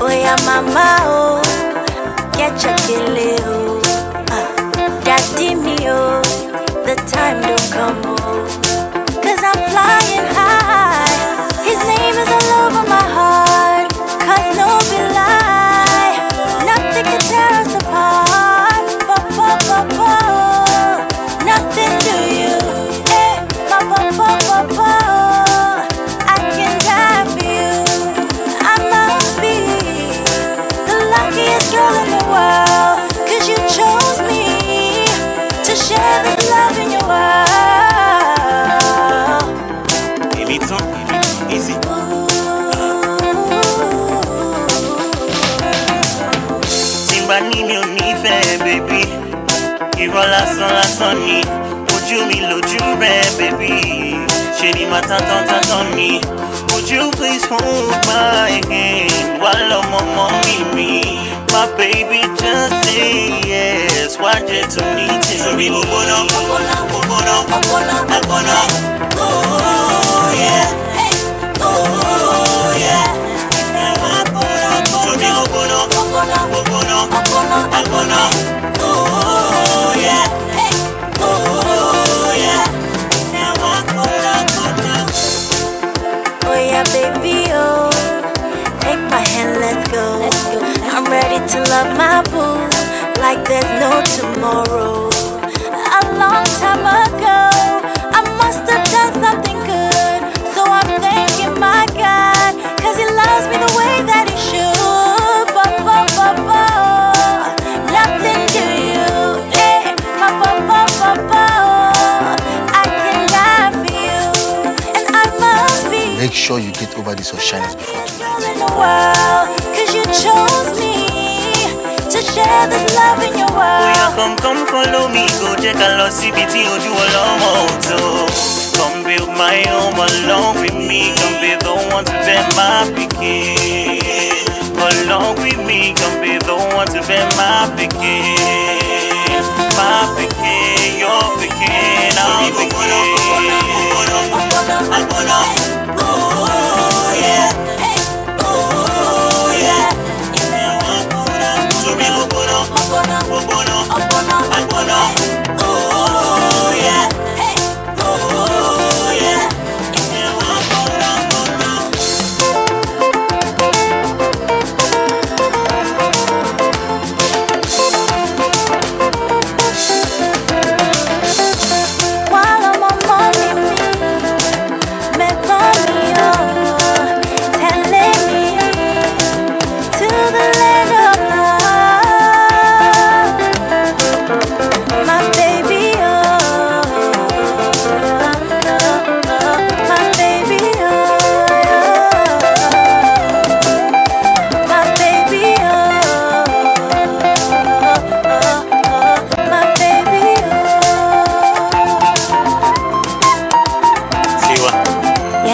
Oya mama oh, get your Irọ́ lásán lásán ni. Ojú mi lójú rẹ̀, baby. Ṣé ni màá tán tán tán tán ni? Would you please hold my hand? Wá lọ́mọ mọ́ mi mi. My baby just say yes. Jẹ́ tó ní tèmi. Sórí gbogbo náà, gbogbo náà, gbogbo náà, gbogbo náà, gbogbo náà. Like there's no tomorrow. A long time ago, I must have done something good. So I'm thanking my God, cause He loves me the way that He should. Ba, ba, ba, oh. Nothing to you, eh. Ba, ba, ba, oh. I can die for you, and I must be Make sure you get over this shyness before tonight. in the world, cause you chose me this love in your Oya world. come come follow me go jẹ́ ká lọ síbi tí ojú ọlọ́mọ ò tó. Come build my home along with me, come be the one to be my pikin. Along with me, come be the one to be my pikin. My pikin, your our pikin.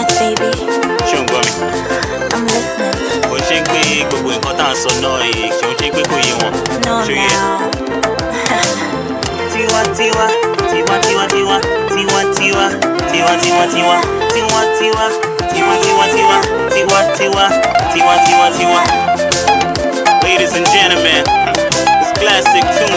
Yes, baby, ṣé o ń gbọ́ mi? I'm listening. Kò ṣe pé gbogbo nǹkan tá à ń sọ náà yìí kì í ṣe pé kò yé wọn. No, now. Tiwa tiwa, tiwa tiwa tiwa, tiwa tiwa, tiwa tiwa tiwa, tiwa tiwa, tiwa tiwa tiwa, tiwa tiwa, tiwa tiwa tiwa. Ladies and gentlemen, this classic tune